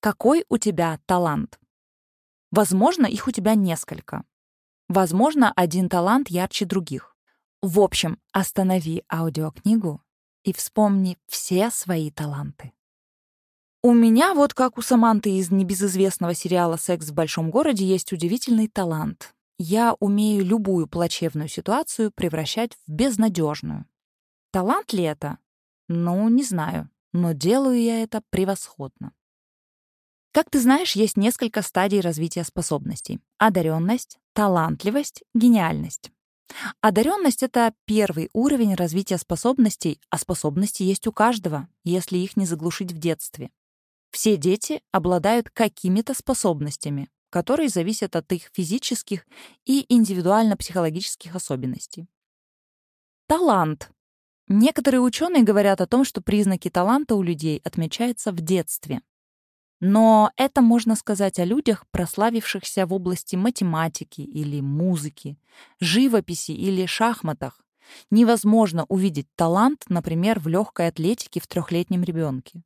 Какой у тебя талант? Возможно, их у тебя несколько. Возможно, один талант ярче других. В общем, останови аудиокнигу и вспомни все свои таланты. У меня, вот как у Саманты из небезызвестного сериала «Секс в большом городе», есть удивительный талант. Я умею любую плачевную ситуацию превращать в безнадежную. Талант ли это? Ну, не знаю, но делаю я это превосходно. Как ты знаешь, есть несколько стадий развития способностей. Одаренность, талантливость, гениальность. Одаренность — это первый уровень развития способностей, а способности есть у каждого, если их не заглушить в детстве. Все дети обладают какими-то способностями, которые зависят от их физических и индивидуально-психологических особенностей. Талант. Некоторые ученые говорят о том, что признаки таланта у людей отмечаются в детстве. Но это можно сказать о людях, прославившихся в области математики или музыки, живописи или шахматах. Невозможно увидеть талант, например, в легкой атлетике в трехлетнем ребенке.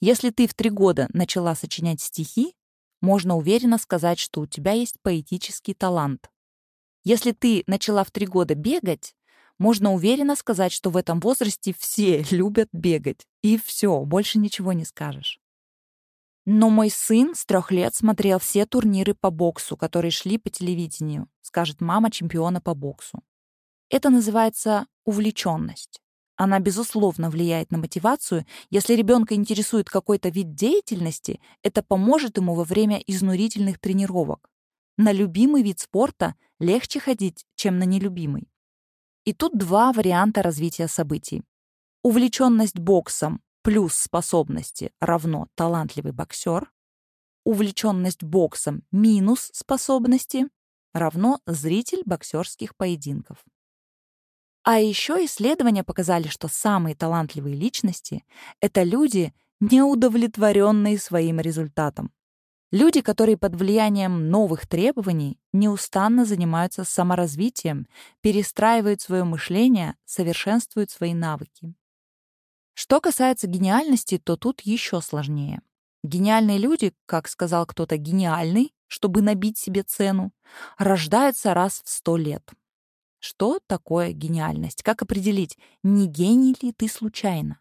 Если ты в три года начала сочинять стихи, можно уверенно сказать, что у тебя есть поэтический талант. Если ты начала в три года бегать, можно уверенно сказать, что в этом возрасте все любят бегать. И все, больше ничего не скажешь. Но мой сын с трех лет смотрел все турниры по боксу, которые шли по телевидению, скажет мама чемпиона по боксу. Это называется увлеченность. Она, безусловно, влияет на мотивацию. Если ребенка интересует какой-то вид деятельности, это поможет ему во время изнурительных тренировок. На любимый вид спорта легче ходить, чем на нелюбимый. И тут два варианта развития событий. Увлеченность боксом плюс способности равно талантливый боксер, увлеченность боксом минус способности равно зритель боксерских поединков. А еще исследования показали, что самые талантливые личности — это люди, неудовлетворенные своим результатом. Люди, которые под влиянием новых требований неустанно занимаются саморазвитием, перестраивают свое мышление, совершенствуют свои навыки. Что касается гениальности, то тут еще сложнее. Гениальные люди, как сказал кто-то гениальный, чтобы набить себе цену, рождаются раз в сто лет. Что такое гениальность? Как определить, не гений ли ты случайно?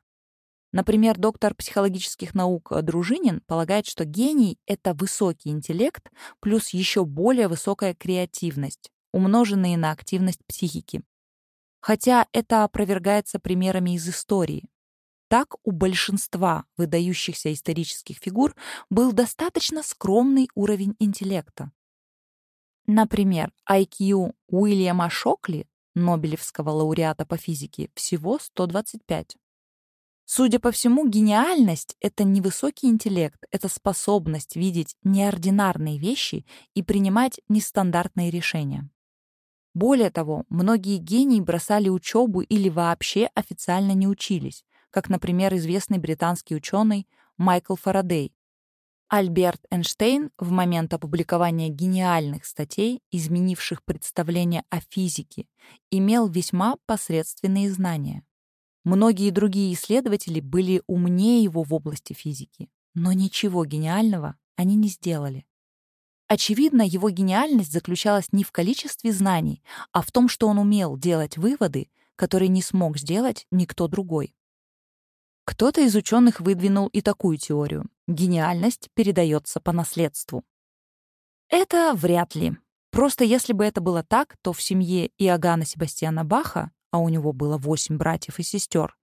Например, доктор психологических наук Дружинин полагает, что гений — это высокий интеллект плюс еще более высокая креативность, умноженные на активность психики. Хотя это опровергается примерами из истории. Так у большинства выдающихся исторических фигур был достаточно скромный уровень интеллекта. Например, IQ Уильяма Шокли, Нобелевского лауреата по физике, всего 125. Судя по всему, гениальность — это не высокий интеллект, это способность видеть неординарные вещи и принимать нестандартные решения. Более того, многие гении бросали учебу или вообще официально не учились, как, например, известный британский ученый Майкл Фарадей. Альберт Эйнштейн в момент опубликования гениальных статей, изменивших представление о физике, имел весьма посредственные знания. Многие другие исследователи были умнее его в области физики, но ничего гениального они не сделали. Очевидно, его гениальность заключалась не в количестве знаний, а в том, что он умел делать выводы, которые не смог сделать никто другой. Кто-то из ученых выдвинул и такую теорию. Гениальность передается по наследству. Это вряд ли. Просто если бы это было так, то в семье Иоганна Себастьяна Баха, а у него было восемь братьев и сестер,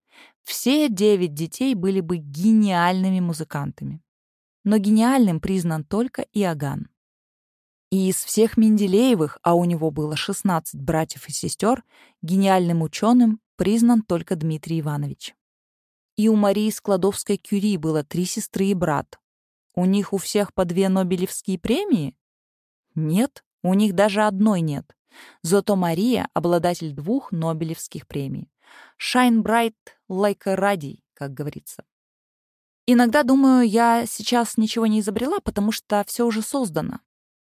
все девять детей были бы гениальными музыкантами. Но гениальным признан только Иоганн. И из всех Менделеевых, а у него было 16 братьев и сестер, гениальным ученым признан только Дмитрий Иванович. И у Марии Складовской-Кюри было три сестры и брат. У них у всех по две Нобелевские премии? Нет, у них даже одной нет. Зато Мария — обладатель двух Нобелевских премий. «Shine bright like a ruddy», как говорится. Иногда думаю, я сейчас ничего не изобрела, потому что все уже создано.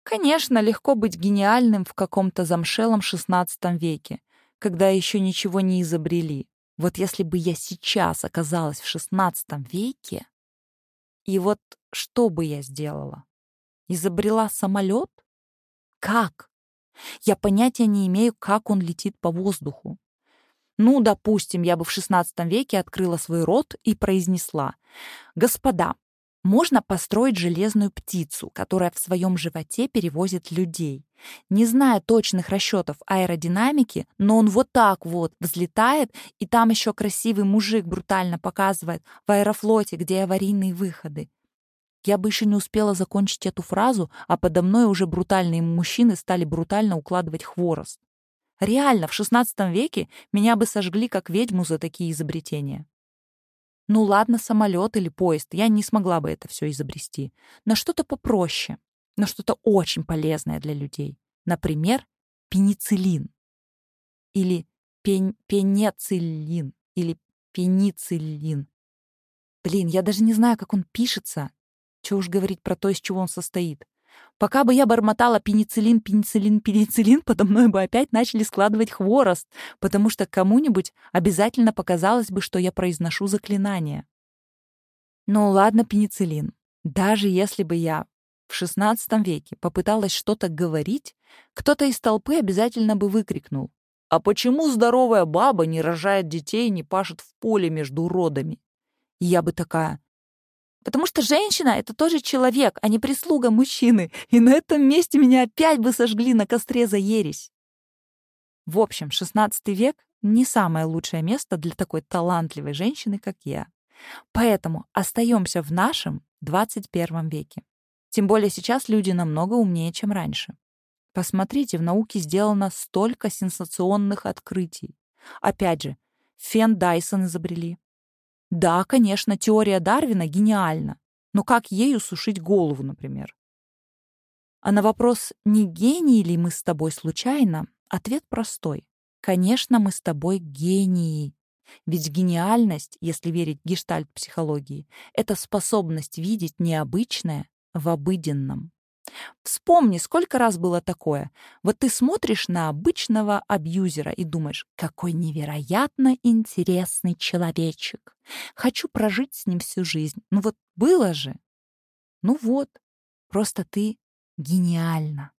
Конечно, легко быть гениальным в каком-то замшелом XVI веке, когда еще ничего не изобрели. Вот если бы я сейчас оказалась в XVI веке... И вот что бы я сделала? Изобрела самолет? Как? Я понятия не имею, как он летит по воздуху. Ну, допустим, я бы в XVI веке открыла свой рот и произнесла «Господа, можно построить железную птицу, которая в своем животе перевозит людей. Не зная точных расчетов аэродинамики, но он вот так вот взлетает, и там еще красивый мужик брутально показывает в аэрофлоте, где аварийные выходы. Я бы еще не успела закончить эту фразу, а подо мной уже брутальные мужчины стали брутально укладывать хворост. Реально, в XVI веке меня бы сожгли как ведьму за такие изобретения. Ну ладно, самолет или поезд, я не смогла бы это все изобрести. На что-то попроще, на что-то очень полезное для людей. Например, пенициллин. Или пен пенециллин. Или пенициллин. Блин, я даже не знаю, как он пишется. Чего уж говорить про то, из чего он состоит. Пока бы я бормотала пенициллин, пенициллин, пенициллин, подо мной бы опять начали складывать хворост, потому что кому-нибудь обязательно показалось бы, что я произношу заклинание. Ну ладно, пенициллин. Даже если бы я в XVI веке попыталась что-то говорить, кто-то из толпы обязательно бы выкрикнул. «А почему здоровая баба не рожает детей и не пашет в поле между родами?» И я бы такая, Потому что женщина — это тоже человек, а не прислуга мужчины. И на этом месте меня опять бы сожгли на костре за ересь. В общем, XVI век — не самое лучшее место для такой талантливой женщины, как я. Поэтому остаемся в нашем 21 веке. Тем более сейчас люди намного умнее, чем раньше. Посмотрите, в науке сделано столько сенсационных открытий. Опять же, фен Дайсон изобрели, да, конечно, теория Дарвина гениальна, но как ею сушить голову, например? А на вопрос, не гении ли мы с тобой случайно, ответ простой. Конечно, мы с тобой гении. Ведь гениальность, если верить гештальт-психологии, это способность видеть необычное в обыденном. Вспомни, сколько раз было такое. Вот ты смотришь на обычного абьюзера и думаешь, какой невероятно интересный человечек. Хочу прожить с ним всю жизнь. Ну вот было же. Ну вот, просто ты гениальна.